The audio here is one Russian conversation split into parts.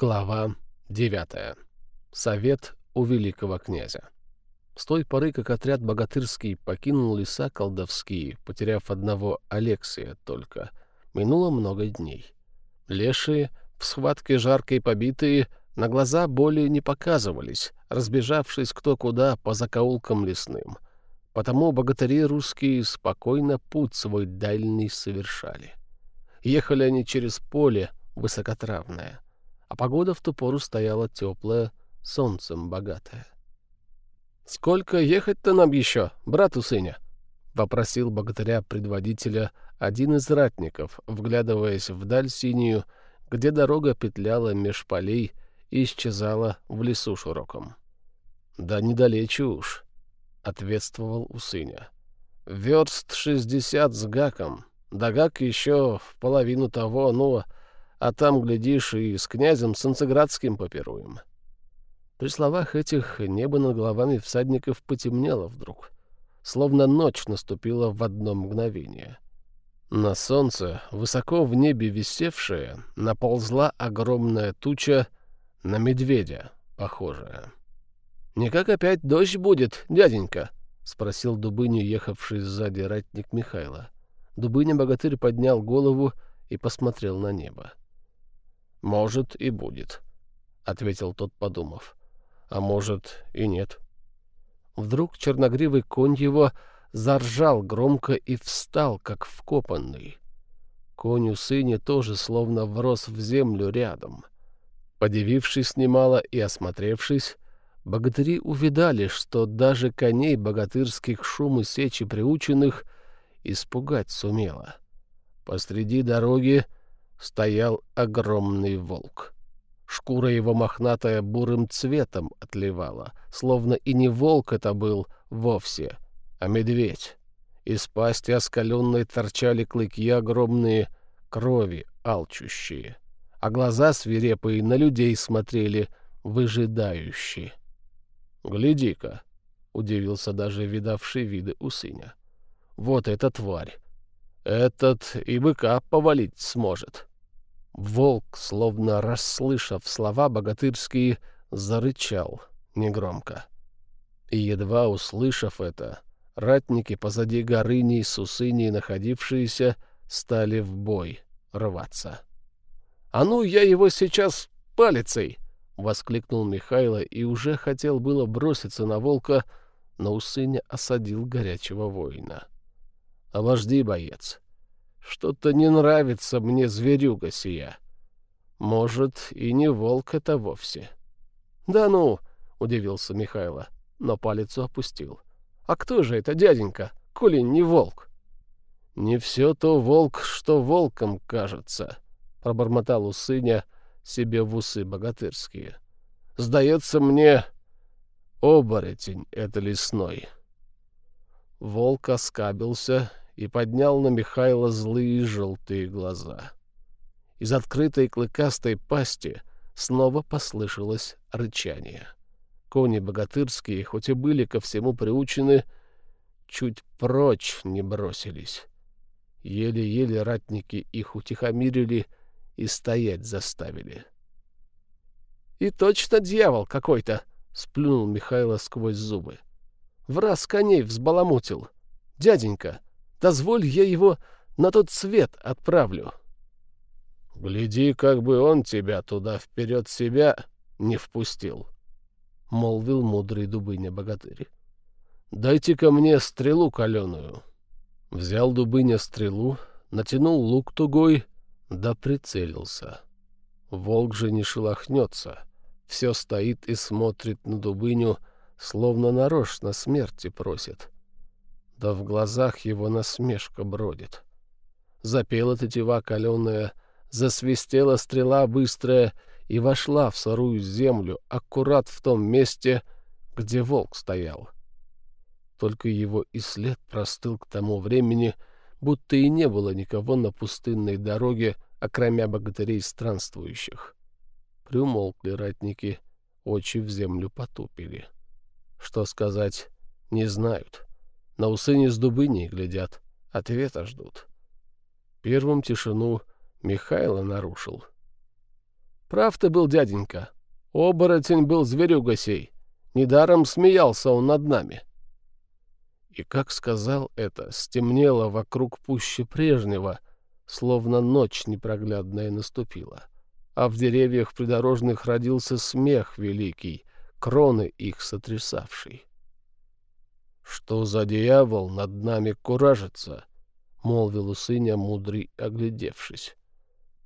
Глава 9. Совет у великого князя. С той поры, как отряд богатырский покинул леса колдовские, потеряв одного Алексия только, минуло много дней. Лешие, в схватке жаркой побитые, на глаза более не показывались, разбежавшись кто куда по закоулкам лесным. Потому богатыри русские спокойно путь свой дальний совершали. Ехали они через поле высокотравное — а погода в ту пору стояла теплая, солнцем богатая. «Сколько ехать-то нам еще, брату сыня?» — вопросил богатыря-предводителя один из ратников, вглядываясь вдаль синюю, где дорога петляла меж полей и исчезала в лесу широком. «Да недалече уж», — ответствовал Усыня. «Верст шестьдесят с гаком, да гак еще в половину того, ну, а там, глядишь, и с князем Санцеградским попируем». При словах этих небо над головами всадников потемнело вдруг, словно ночь наступила в одно мгновение. На солнце, высоко в небе висевшая, наползла огромная туча на медведя, похожая. «Не как опять дождь будет, дяденька?» — спросил Дубыню, ехавший сзади ратник Михайла. Дубыня-богатырь поднял голову и посмотрел на небо. «Может, и будет», — ответил тот, подумав. «А может, и нет». Вдруг черногривый конь его заржал громко и встал, как вкопанный. Конь у сыне тоже словно врос в землю рядом. Подивившись немало и осмотревшись, богатыри увидали, что даже коней богатырских шум и сечи приученных испугать сумела. Посреди дороги стоял огромный волк. Шкура его мохнатая бурым цветом отливала, словно и не волк это был вовсе, а медведь. Из пасти оскаленной торчали клыки огромные, крови алчущие, а глаза свирепые на людей смотрели, выжидающие. «Гляди-ка!» — удивился даже видавший виды усыня. «Вот эта тварь! Этот и быка повалить сможет!» Волк, словно расслышав слова богатырские, зарычал негромко. И едва услышав это, ратники позади горыни и сусыни, находившиеся, стали в бой рваться. «А ну, я его сейчас палицей!» — воскликнул Михайло и уже хотел было броситься на волка, но Усыня осадил горячего воина. «Обожди, боец, что-то не нравится мне зверюга сия. Может, и не волк это вовсе. — Да ну, — удивился Михайло, но палец опустил. — А кто же это, дяденька, коли не волк? — Не все то волк, что волком кажется, — пробормотал усыня себе в усы богатырские. — Сдается мне, оборотень это лесной. Волк оскабился и поднял на Михайла злые желтые глаза. Из открытой клыкастой пасти снова послышалось рычание. Кони богатырские, хоть и были ко всему приучены, чуть прочь не бросились. Еле-еле ратники их утихомирили и стоять заставили. — И точно дьявол какой-то! — сплюнул Михайло сквозь зубы. — В раз коней взбаламутил. Дяденька, Дозволь, я его на тот свет отправлю. — Гляди, как бы он тебя туда вперед себя не впустил, — молвил мудрый Дубыня-богатырь. — Дайте-ка мне стрелу каленую. Взял Дубыня стрелу, натянул лук тугой, да прицелился. Волк же не шелохнется, все стоит и смотрит на Дубыню, словно нарочно смерти просит. — да в глазах его насмешка бродит. Запела тетива каленая, засвистела стрела быстрая и вошла в сырую землю, аккурат в том месте, где волк стоял. Только его и след простыл к тому времени, будто и не было никого на пустынной дороге, окромя богатырей странствующих. Приумолкли ратники, очи в землю потупили. Что сказать, не знают. На усыне с дубыней глядят, ответа ждут. Первым тишину Михайло нарушил. Прав ты был, дяденька. Оборотень был зверюга сей. Недаром смеялся он над нами. И как сказал это, стемнело вокруг пуще прежнего, словно ночь непроглядная наступила. А в деревьях придорожных родился смех великий, кроны их сотрясавший. «Что за дьявол над нами куражится?» — молвил Усыня, мудрый, оглядевшись.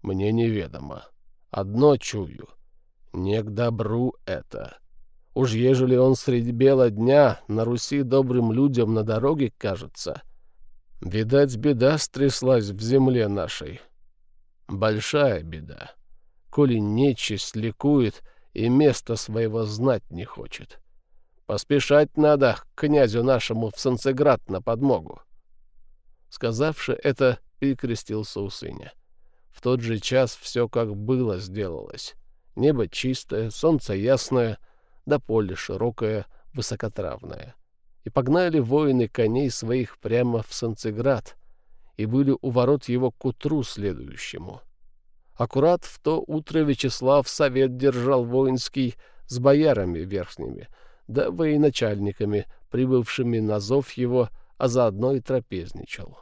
«Мне неведомо. Одно чую. Не к добру это. Уж ежели он среди бела дня на Руси добрым людям на дороге кажется, видать, беда стряслась в земле нашей. Большая беда, коли нечисть ликует и места своего знать не хочет. Поспешать надо к князю нашему в Санцеград на подмогу. Сказавши это, перекрестился у сыня. В тот же час все как было сделалось. Небо чистое, солнце ясное — да поле широкое, высокотравное. И погнали воины коней своих прямо в Санцеград, и были у ворот его к утру следующему. Аккурат в то утро Вячеслав совет держал воинский с боярами верхними, да военачальниками, прибывшими на зов его, а заодно и трапезничал.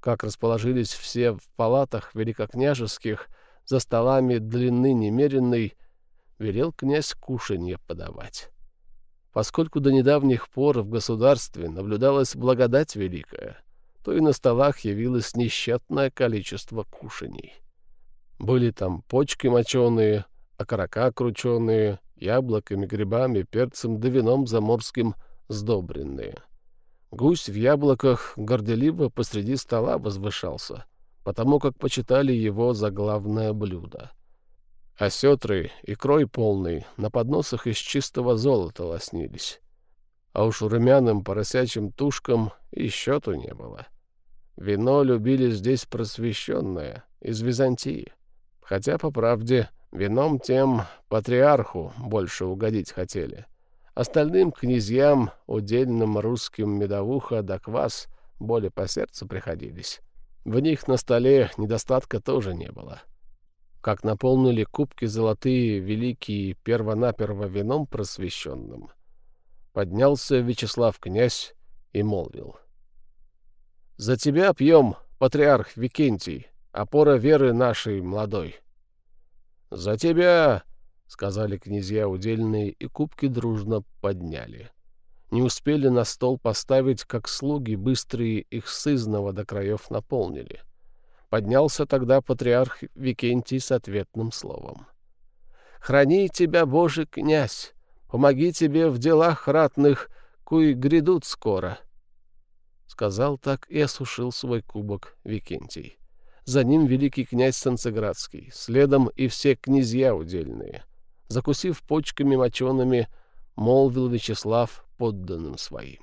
Как расположились все в палатах великокняжеских, за столами длины немеренной, велел князь кушанье подавать. Поскольку до недавних пор в государстве наблюдалась благодать великая, то и на столах явилось несчетное количество кушаний. Были там почки моченые, окорока крученые, яблоками, грибами, перцем да вином заморским сдобренные. Гусь в яблоках горделиво посреди стола возвышался, потому как почитали его за главное блюдо. Осетры и крой полный на подносах из чистого золота лоснились. А уж румяным поросячьим тушкам и счету не было. Вино любили здесь просвещенное, из Византии. Хотя, по правде, вином тем патриарху больше угодить хотели. Остальным князьям, удельным русским медовуха да квас, более по сердцу приходились. В них на столе недостатка тоже не было как наполнили кубки золотые великие первонаперво вином просвещенным. Поднялся Вячеслав князь и молвил. «За тебя пьем, патриарх Викентий, опора веры нашей молодой». «За тебя!» — сказали князья удельные, и кубки дружно подняли. Не успели на стол поставить, как слуги быстрые их сызного до краев наполнили — Поднялся тогда патриарх Викентий с ответным словом. «Храни тебя, Божий князь! Помоги тебе в делах ратных, куй грядут скоро!» Сказал так и осушил свой кубок Викентий. За ним великий князь Санцеградский, следом и все князья удельные. Закусив почками мочеными, молвил Вячеслав подданным своим.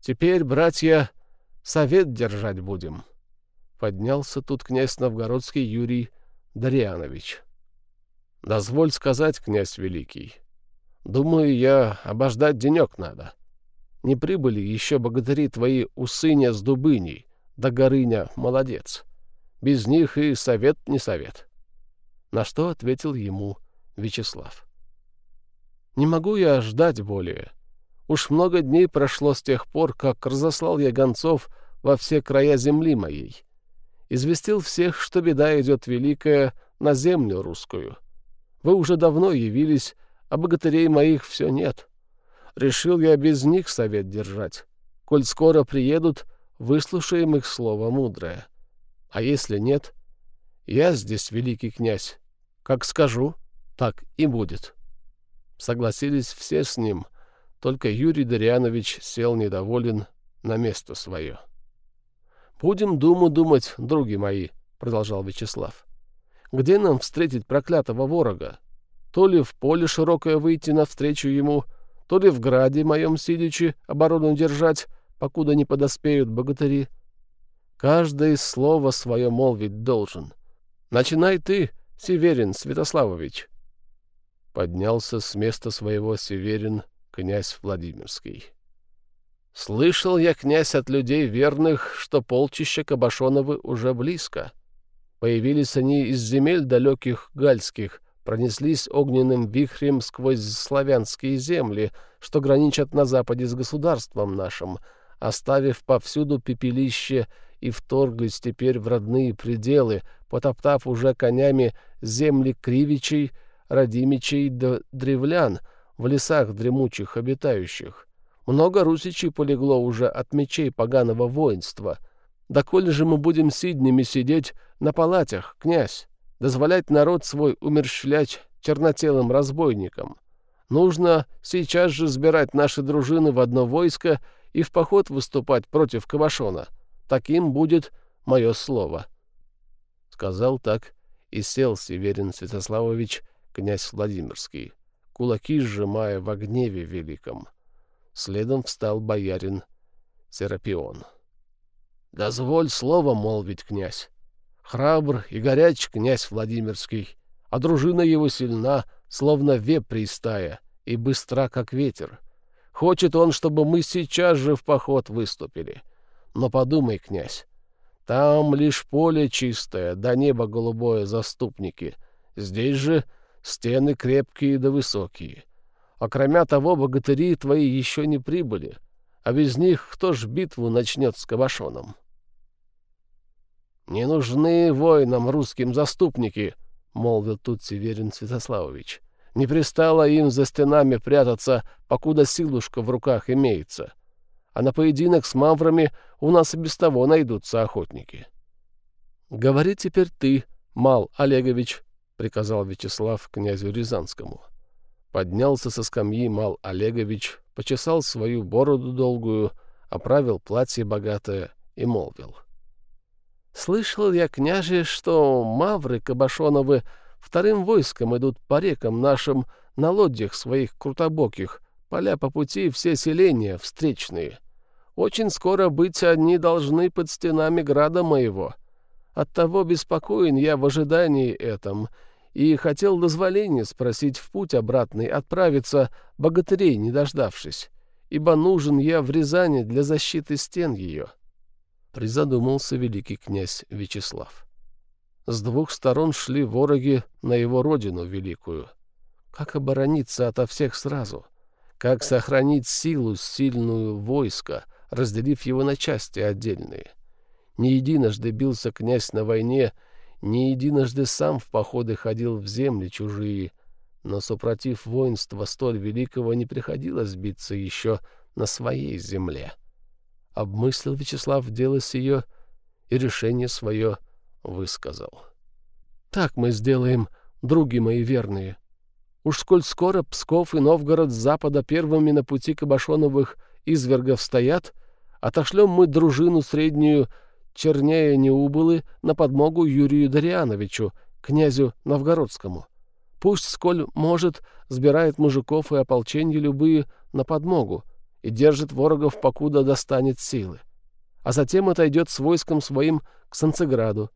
«Теперь, братья, совет держать будем» поднялся тут князь новгородский Юрий Дарьянович. «Дозволь сказать, князь великий, думаю я, обождать денек надо. Не прибыли еще богатыри твои Усыня с Дубыней, да Горыня молодец. Без них и совет не совет». На что ответил ему Вячеслав. «Не могу я ждать более. Уж много дней прошло с тех пор, как разослал я гонцов во все края земли моей известил всех, что беда идет великая на землю русскую. Вы уже давно явились, а богатырей моих все нет. Решил я без них совет держать. Коль скоро приедут, выслушаем их слово мудрое. А если нет, я здесь великий князь. Как скажу, так и будет. Согласились все с ним, только Юрий Дарьянович сел недоволен на место свое. «Будем думу думать, други мои», — продолжал Вячеслав. «Где нам встретить проклятого ворога? То ли в поле широкое выйти навстречу ему, то ли в граде моем сидячи оборону держать, покуда не подоспеют богатыри. Каждое слово свое молвить должен. Начинай ты, Северин Святославович». Поднялся с места своего Северин князь Владимирский. Слышал я, князь, от людей верных, что полчища Кабашоновы уже близко. Появились они из земель далеких гальских, пронеслись огненным вихрем сквозь славянские земли, что граничат на западе с государством нашим, оставив повсюду пепелище и вторглись теперь в родные пределы, потоптав уже конями земли кривичей, родимичей да древлян в лесах дремучих обитающих. Много русичей полегло уже от мечей поганого воинства. Да коли же мы будем сиднями сидеть на палатях, князь, дозволять народ свой умерщвлять чернотелым разбойникам? Нужно сейчас же сбирать наши дружины в одно войско и в поход выступать против Кабашона. Таким будет мое слово. Сказал так и сел Северин Святославович, князь Владимирский, кулаки сжимая в гневе великом. Следом встал боярин Серапион. «Дозволь слово молвить, князь. Храбр и горяч князь Владимирский, а дружина его сильна, словно вепрь стая, и быстра, как ветер. Хочет он, чтобы мы сейчас же в поход выступили. Но подумай, князь, там лишь поле чистое, да небо голубое заступники. Здесь же стены крепкие да высокие. А кроме того, богатыри твои еще не прибыли, а без них кто ж битву начнет с Кабашоном? «Не нужны воинам русским заступники», — молвил тут Северин Святославович. «Не пристало им за стенами прятаться, покуда силушка в руках имеется. А на поединок с маврами у нас и без того найдутся охотники». «Говори теперь ты, Мал Олегович», — приказал Вячеслав князю Рязанскому. — Поднялся со скамьи Мал Олегович, почесал свою бороду долгую, оправил платье богатое и молвил. «Слышал я, княже, что мавры Кабашоновы вторым войском идут по рекам нашим на лодьях своих крутобоких, поля по пути все селения встречные. Очень скоро быть они должны под стенами града моего. Оттого беспокоен я в ожидании этом, и хотел дозволения спросить в путь обратный отправиться, богатырей не дождавшись, ибо нужен я в Рязани для защиты стен ее. Призадумался великий князь Вячеслав. С двух сторон шли вороги на его родину великую. Как оборониться ото всех сразу? Как сохранить силу сильную войска, разделив его на части отдельные? Не единожды бился князь на войне, не единожды сам в походы ходил в земли чужие, но, супротив воинства столь великого, не приходилось биться еще на своей земле. Обмыслил Вячеслав дело сие и решение свое высказал. «Так мы сделаем, други мои верные. Уж сколь скоро Псков и Новгород с запада первыми на пути Кабашоновых извергов стоят, отошлем мы дружину среднюю чернее не убылы на подмогу Юрию Дариановичу, князю Новгородскому. Пусть, сколь может, сбирает мужиков и ополченье любые на подмогу и держит ворогов, покуда достанет силы. А затем отойдет с войском своим к Санцеграду.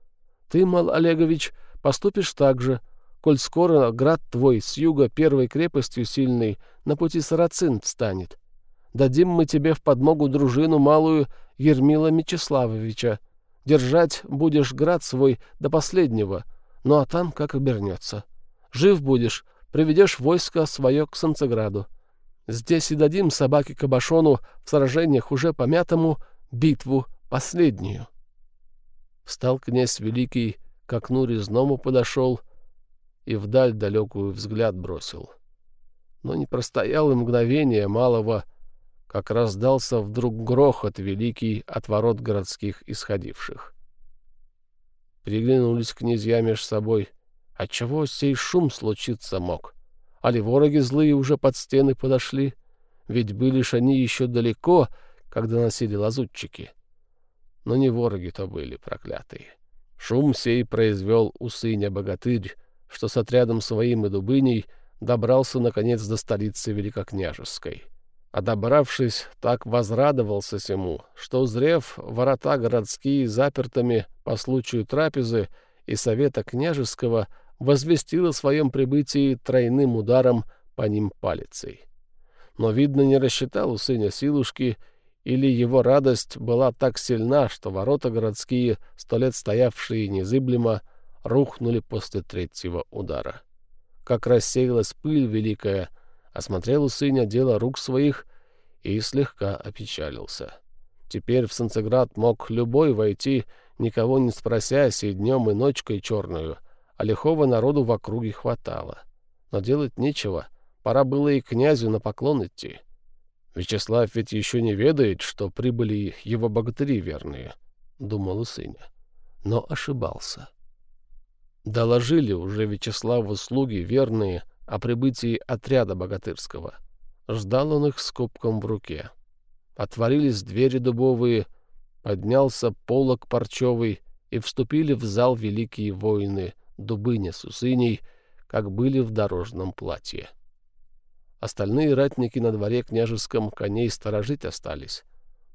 Ты, Мал Олегович, поступишь так же, коль скоро град твой с юга первой крепостью сильной на пути Сарацин встанет. Дадим мы тебе в подмогу дружину малую Ермила Мечиславовича, Держать будешь град свой до последнего, ну а там как обернется. Жив будешь, приведешь войско свое к Санцеграду. Здесь и дадим собаке Кабашону в сражениях уже помятому битву последнюю. Встал князь Великий, к окну резному подошел и вдаль далекую взгляд бросил. Но не простоял и мгновение малого, как раздался вдруг грохот великий от ворот городских исходивших. Приглянулись князья меж собой. Отчего сей шум случиться мог? Али вороги злые уже под стены подошли? Ведь были ж они еще далеко, когда носили лазутчики. Но не вороги-то были проклятые. Шум сей произвел у сыня богатырь, что с отрядом своим и дубыней добрался, наконец, до столицы Великокняжеской. А добравшись, так возрадовался сему, что, узрев ворота городские запертыми по случаю трапезы и совета княжеского, возвестил о своем прибытии тройным ударом по ним палицей. Но, видно, не рассчитал у сыня силушки, или его радость была так сильна, что ворота городские, сто лет стоявшие незыблемо, рухнули после третьего удара. Как рассеялась пыль великая, осмотрел у сыня дело рук своих и слегка опечалился. Теперь в Санцеград мог любой войти, никого не спросясь, и днем, и ночкой черную, а лихого народу в округе хватало. Но делать нечего, пора было и князю на поклон идти. Вячеслав ведь еще не ведает, что прибыли его богатыри верные, — думал Сыня. Но ошибался. Доложили уже Вячеславу слуги верные о прибытии отряда богатырского. Ждал он их с кубком в руке. Отворились двери дубовые, поднялся полог парчевый, и вступили в зал великие воины Дубыня с Усыней, как были в дорожном платье. Остальные ратники на дворе княжеском коней сторожить остались.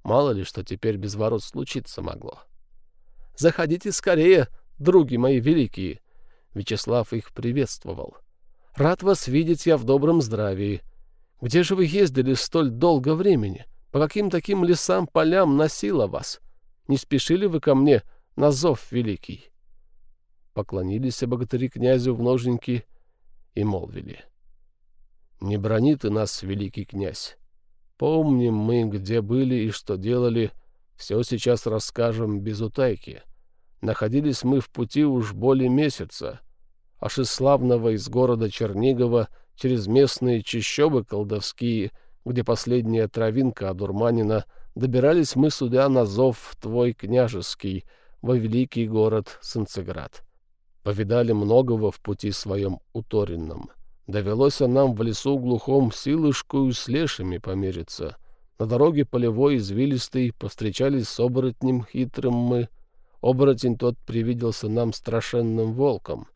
Мало ли, что теперь без ворот случиться могло. «Заходите скорее, други мои великие!» Вячеслав их приветствовал. «Рад вас видеть я в добром здравии. Где же вы ездили столь долго времени? По каким таким лесам, полям носила вас? Не спешили вы ко мне на зов великий?» Поклонились богатыри князю в ноженьки и молвили. «Не брони ты нас, великий князь. Помним мы, где были и что делали, все сейчас расскажем без утайки. Находились мы в пути уж более месяца, аж из из города Чернигова через местные чащобы колдовские — где последняя травинка одурманена, добирались мы сюда на зов твой княжеский, во великий город Санцеград. Повидали многого в пути своем уторенном. Довелось нам в лесу глухом силышкою с лешими помериться. На дороге полевой извилистой повстречались с оборотнем хитрым мы. Оборотень тот привиделся нам страшенным волком.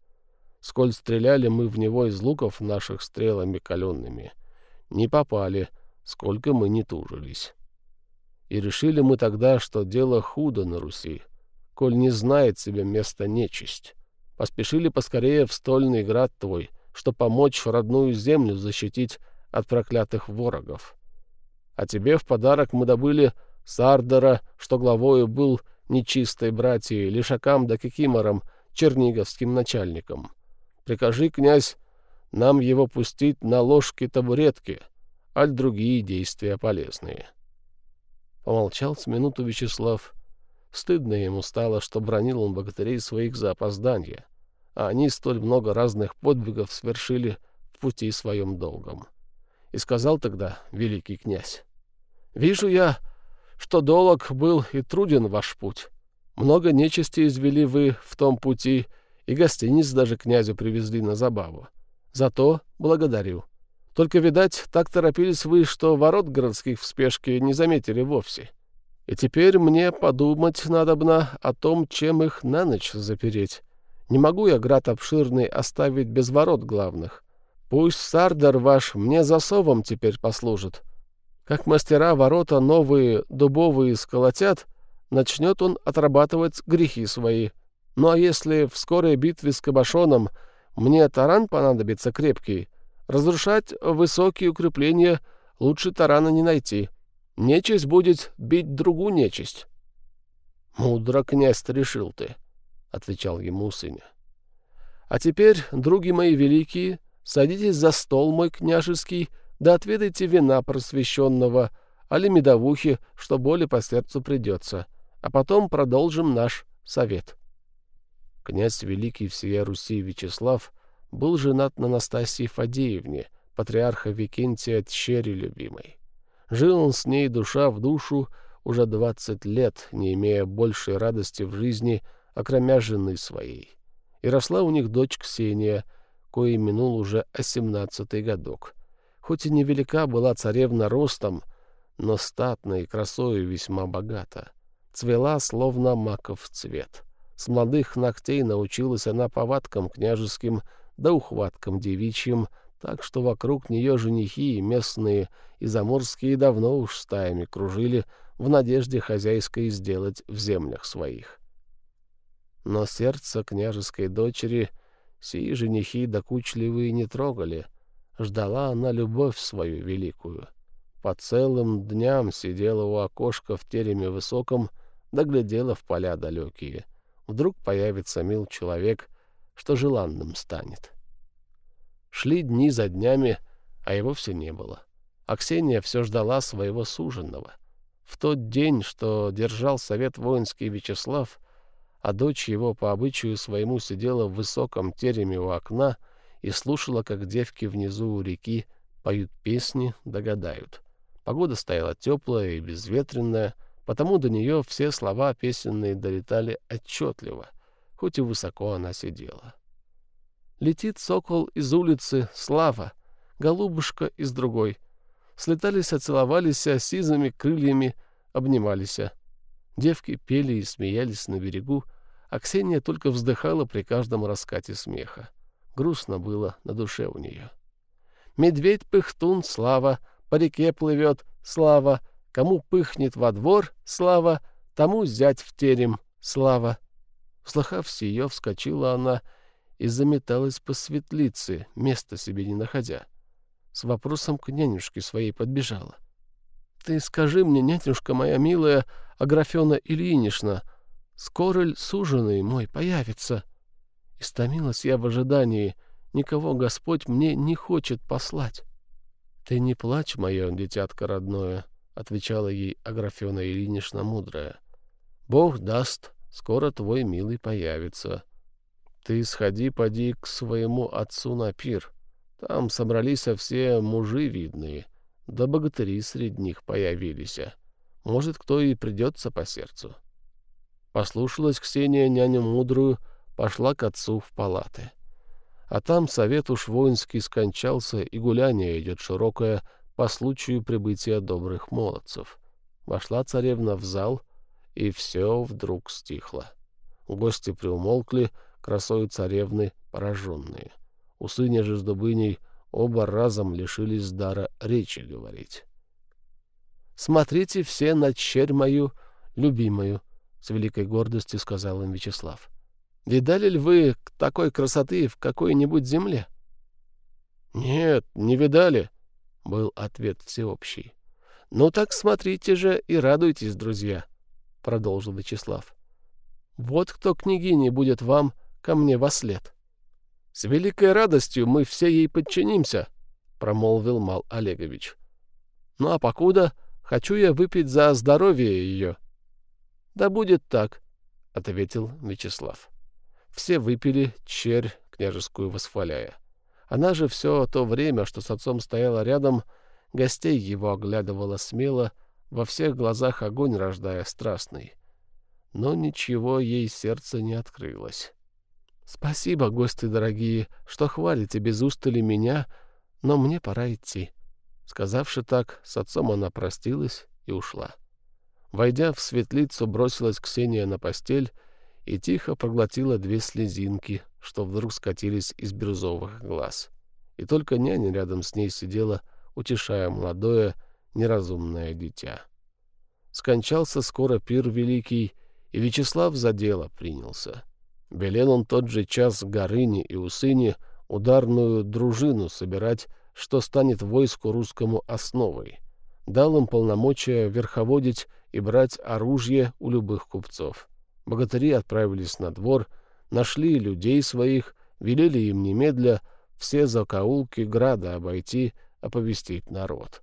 Сколь стреляли мы в него из луков наших стрелами каленными — не попали, сколько мы не тужились. И решили мы тогда, что дело худо на Руси, коль не знает себе места нечисть. Поспешили поскорее в стольный град твой, что помочь родную землю защитить от проклятых ворогов. А тебе в подарок мы добыли Сардера, что главою был нечистой братьей, лишакам да кикиморам, черниговским начальникам. Прикажи, князь, нам его пустить на ложки-табуретки, аль другие действия полезные. Помолчал с минуту Вячеслав. Стыдно ему стало, что бронил он богатырей своих за опоздание, а они столь много разных подвигов свершили в пути своем долгом. И сказал тогда великий князь, «Вижу я, что долг был и труден ваш путь. Много нечисти извели вы в том пути, и гостиниц даже князю привезли на забаву. Зато благодарю. Только, видать, так торопились вы, что ворот городских в спешке не заметили вовсе. И теперь мне подумать надобно о том, чем их на ночь запереть. Не могу я град обширный оставить без ворот главных. Пусть Сардер ваш мне засовом теперь послужит. Как мастера ворота новые дубовые сколотят, начнет он отрабатывать грехи свои. Ну а если в скорой битве с Кабашоном мне таран понадобится крепкий. Разрушать высокие укрепления лучше тарана не найти. Нечисть будет бить другую нечисть. — Мудро, князь, решил ты, — отвечал ему сыня. — А теперь, други мои великие, садитесь за стол мой княжеский, да отведайте вина просвещенного, али медовухи, что более по сердцу придется, а потом продолжим наш совет. — Князь Великий всея Руси Вячеслав был женат на Настасии Фадеевне, патриарха Викентия Тщери любимой. Жил он с ней душа в душу уже двадцать лет, не имея большей радости в жизни, окромя жены своей. И росла у них дочь Ксения, кое минул уже осемнадцатый годок. Хоть и невелика была царевна ростом, но статной красою весьма богата. Цвела, словно маков цвет. С молодых ногтей научилась она повадкам княжеским да ухваткам девичьим, так что вокруг нее женихи местные и заморские давно уж стаями кружили в надежде хозяйской сделать в землях своих. Но сердце княжеской дочери сии женихи докучливые не трогали, ждала она любовь свою великую. По целым дням сидела у окошка в тереме высоком, доглядела в поля далекие — Вдруг появится мил человек что желанным станет. Шли дни за днями, а его все не было. А Ксения все ждала своего суженного. В тот день, что держал совет воинский Вячеслав, а дочь его по обычаю своему сидела в высоком тереме у окна и слушала, как девки внизу у реки поют песни, догадают. Погода стояла теплая и безветренная, потому до нее все слова песенные долетали отчетливо, хоть и высоко она сидела. Летит сокол из улицы, слава, голубушка из другой. Слетались, оцеловались, сизыми крыльями обнимались. Девки пели и смеялись на берегу, а Ксения только вздыхала при каждом раскате смеха. Грустно было на душе у нее. Медведь-пыхтун, слава, по реке плывет, слава, кому пыхнет во двор, слава, тому зять в терем, слава. Слыхав сие, вскочила она и заметалась по светлице, места себе не находя. С вопросом к нянюшке своей подбежала. — Ты скажи мне, нянюшка моя милая, Аграфена Ильинична, скоро ль суженый мой появится? Истомилась я в ожидании, никого Господь мне не хочет послать. — Ты не плачь, мое дитятко родное, — отвечала ей Аграфена Ильинична мудрая. — Бог даст, скоро твой милый появится. — ты сходи, поди к своему отцу на пир. Там собрались все мужи видные, да богатыри среди них появились. Может, кто и придется по сердцу. Послушалась Ксения няню мудрую, пошла к отцу в палаты. А там совет уж воинский скончался, и гуляние идет широкое по случаю прибытия добрых молодцев. Вошла царевна в зал, и все вдруг стихло. Гости приумолкли, красою царевны пораженные. Усыня же с Дубыней оба разом лишились дара речи говорить. «Смотрите все на черь мою, любимую», — с великой гордостью сказал им Вячеслав. «Видали ли вы такой красоты в какой-нибудь земле?» «Нет, не видали», — был ответ всеобщий. «Ну так смотрите же и радуйтесь, друзья», — продолжил Вячеслав. «Вот кто княгиней будет вам ко мне во след. — С великой радостью мы все ей подчинимся, — промолвил Мал Олегович. — Ну а покуда хочу я выпить за здоровье ее. — Да будет так, — ответил Вячеслав. Все выпили черь княжескую восхваляя. Она же все то время, что с отцом стояла рядом, гостей его оглядывала смело, во всех глазах огонь рождая страстный. Но ничего ей сердце не открылось. «Спасибо, гости дорогие, что хвалите без устали меня, но мне пора идти». Сказавши так, с отцом она простилась и ушла. Войдя в светлицу, бросилась Ксения на постель и тихо проглотила две слезинки, что вдруг скатились из бирюзовых глаз. И только няня рядом с ней сидела, утешая молодое, неразумное дитя. Скончался скоро пир великий, и Вячеслав за дело принялся. Велел он тот же час Горыне и Усыне ударную дружину собирать, что станет войску русскому основой. Дал им полномочия верховодить и брать оружие у любых купцов. Богатыри отправились на двор, нашли людей своих, велели им немедля все закоулки града обойти, оповестить народ,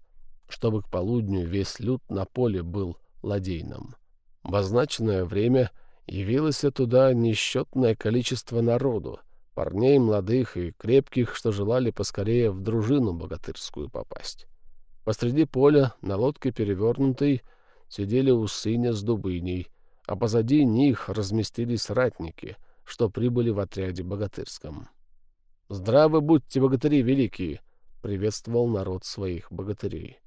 чтобы к полудню весь люд на поле был ладейным. В означенное время — явилось туда несчетное количество народу, парней молодых и крепких, что желали поскорее в дружину богатырскую попасть. Посреди поля, на лодке перевернутой, сидели усыня с дубыней, а позади них разместились ратники, что прибыли в отряде богатырском. «Здравы будьте, богатыри великие!» — приветствовал народ своих богатырей.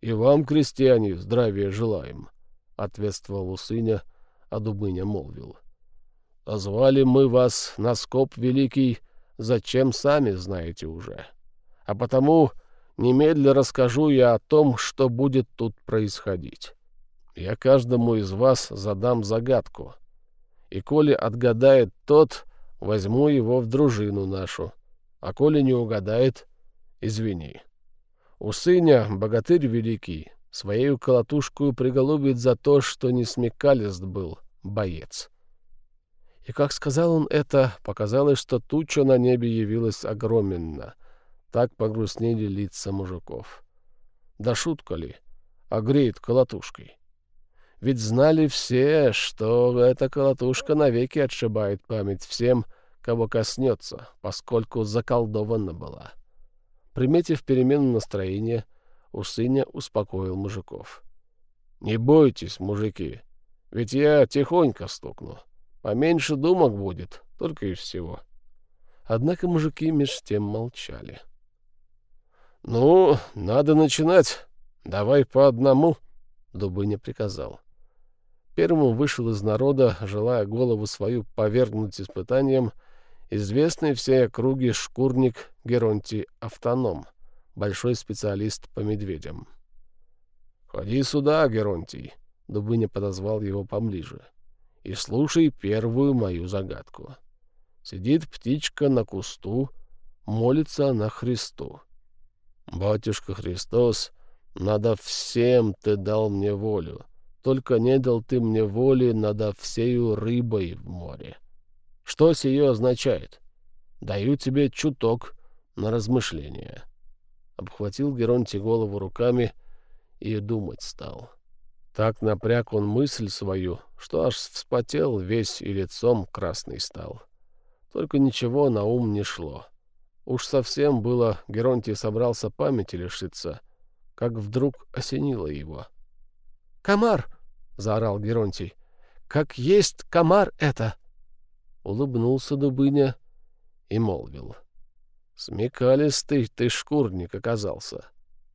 «И вам, крестьяне, здравия желаем!» — ответствовал Усыня, — а Дубыня молвил. «Позвали мы вас на скоп великий, зачем сами знаете уже. А потому немедля расскажу я о том, что будет тут происходить. Я каждому из вас задам загадку, и коли отгадает тот, возьму его в дружину нашу, а коли не угадает, извини. У сыня богатырь великий, своею колотушку приголубит за то, что не смекалист был, боец. И как сказал он это, показалось, что туча на небе явилась огроменно. Так погрустнели лица мужиков. Да шутка ли? А греет колотушкой. Ведь знали все, что эта колотушка навеки отшибает память всем, кого коснется, поскольку заколдована была. Приметив перемену настроения, Усыня успокоил мужиков. «Не бойтесь, мужики, ведь я тихонько стукну. Поменьше думок будет, только и всего». Однако мужики меж тем молчали. «Ну, надо начинать. Давай по одному», — Дубыня приказал. Первым вышел из народа, желая голову свою повергнуть испытанием, известный всей округе шкурник Геронтий Автоном, большой специалист по медведям. «Ходи сюда, Геронтий», — Дубыня подозвал его поближе, — «и слушай первую мою загадку. Сидит птичка на кусту, молится на Христу. Батюшка Христос, надо всем ты дал мне волю, только не дал ты мне воли надо всею рыбой в море. Что сие означает? Даю тебе чуток на размышление. Обхватил Геронтий голову руками и думать стал. Так напряг он мысль свою, что аж вспотел весь и лицом красный стал. Только ничего на ум не шло. Уж совсем было Геронтий собрался памяти лишиться, как вдруг осенило его. «Комар!» — заорал Геронтий. «Как есть комар это!» Улыбнулся Дубыня и молвил. «Смекалистый ты шкурник оказался.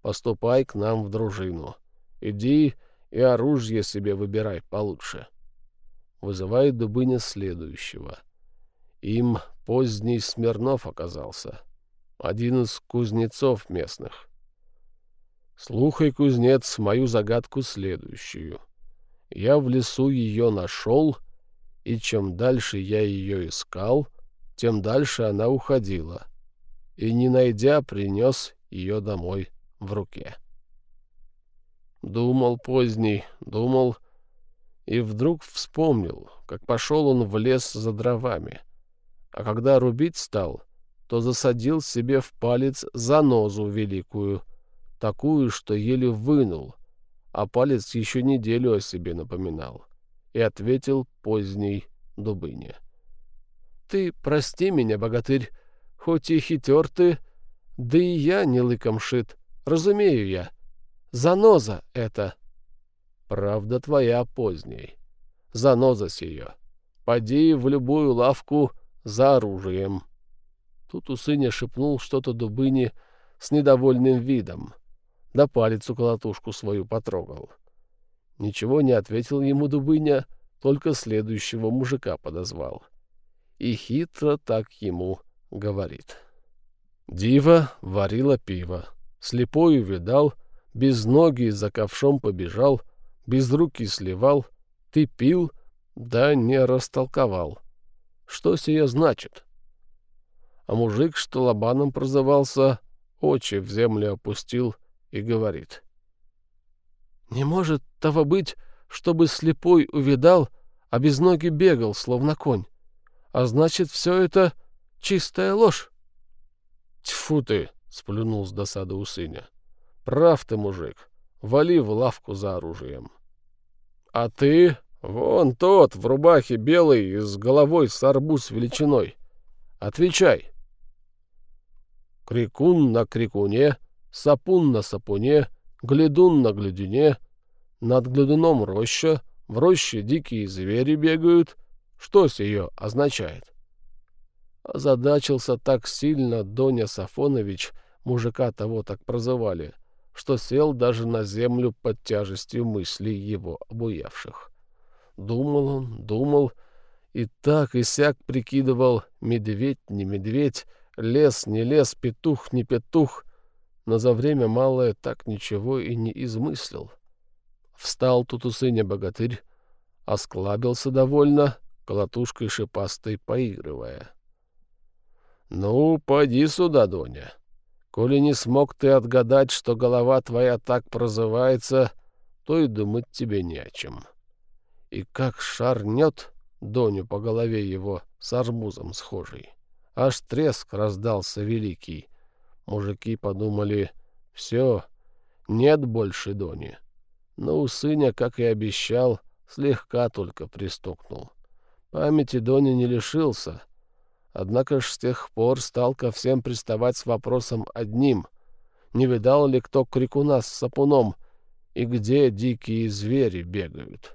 Поступай к нам в дружину. Иди и оружие себе выбирай получше». Вызывает Дубыня следующего. Им поздний Смирнов оказался, один из кузнецов местных. Слухай, кузнец, мою загадку следующую. Я в лесу ее нашел — и чем дальше я ее искал, тем дальше она уходила, и, не найдя, принес ее домой в руке. Думал поздний, думал, и вдруг вспомнил, как пошел он в лес за дровами, а когда рубить стал, то засадил себе в палец занозу великую, такую, что еле вынул, а палец еще неделю о себе напоминал и ответил поздней Дубыне. «Ты прости меня, богатырь, хоть и хитер ты, да и я не лыком шит, разумею я. Заноза это». «Правда твоя поздней. Заноза сия. Поди в любую лавку за оружием». Тут у сыня шепнул что-то Дубыне с недовольным видом, да палец у колотушку свою потрогал. Ничего не ответил ему Дубыня, только следующего мужика подозвал. И хитро так ему говорит. Дива варила пиво, слепой увидал, без ноги за ковшом побежал, без руки сливал, ты пил, да не растолковал. Что сие значит? А мужик, что лобаном прозывался, очи в землю опустил и говорит — не может того быть, чтобы слепой увидал, а без ноги бегал, словно конь. А значит, все это чистая ложь. Тьфу ты, сплюнул с досады у сыня. Прав ты, мужик. Вали в лавку за оружием. А ты, вон тот, в рубахе белой и с головой с арбуз величиной. Отвечай. Крикун на крикуне, сапун на сапуне — глядун на глядуне, над глядуном роща, в роще дикие звери бегают. Что сие означает? Озадачился так сильно Доня Сафонович, мужика того так прозывали, что сел даже на землю под тяжестью мыслей его обуявших. Думал он, думал, и так и сяк прикидывал, медведь не медведь, лес не лес, петух не петух, но за время малое так ничего и не измыслил. Встал тут у сыня богатырь, осклабился довольно, колотушкой шипастой поигрывая. «Ну, поди сюда, Доня. Коли не смог ты отгадать, что голова твоя так прозывается, то и думать тебе не о чем. И как шарнет, Доню по голове его с арбузом схожий. Аж треск раздался великий. Мужики подумали, все, нет больше Дони. Но у сыня, как и обещал, слегка только пристукнул. Памяти Дони не лишился, однако ж с тех пор стал ко всем приставать с вопросом одним. Не видал ли кто крикуна с сапуном и где дикие звери бегают?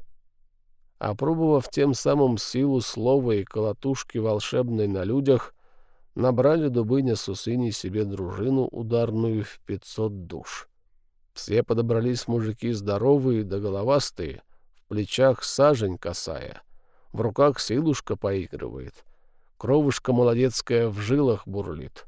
Опробовав тем самым силу слова и колотушки волшебной на людях, набрали Дубыня с Усыней себе дружину ударную в пятьсот душ. Все подобрались мужики здоровые да головастые, в плечах сажень косая, в руках силушка поигрывает, кровушка молодецкая в жилах бурлит.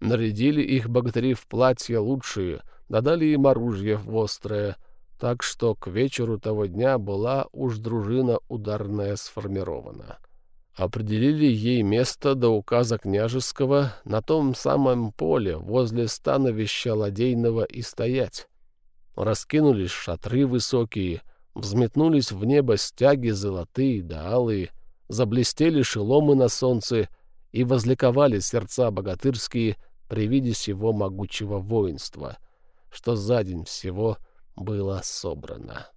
Нарядили их богатыри в платья лучшие, додали им оружие острое, так что к вечеру того дня была уж дружина ударная сформирована. Определили ей место до указа княжеского на том самом поле возле становища ладейного и стоять. Раскинулись шатры высокие, взметнулись в небо стяги золотые да алые, заблестели шеломы на солнце и возликовали сердца богатырские при виде сего могучего воинства, что за день всего было собрано.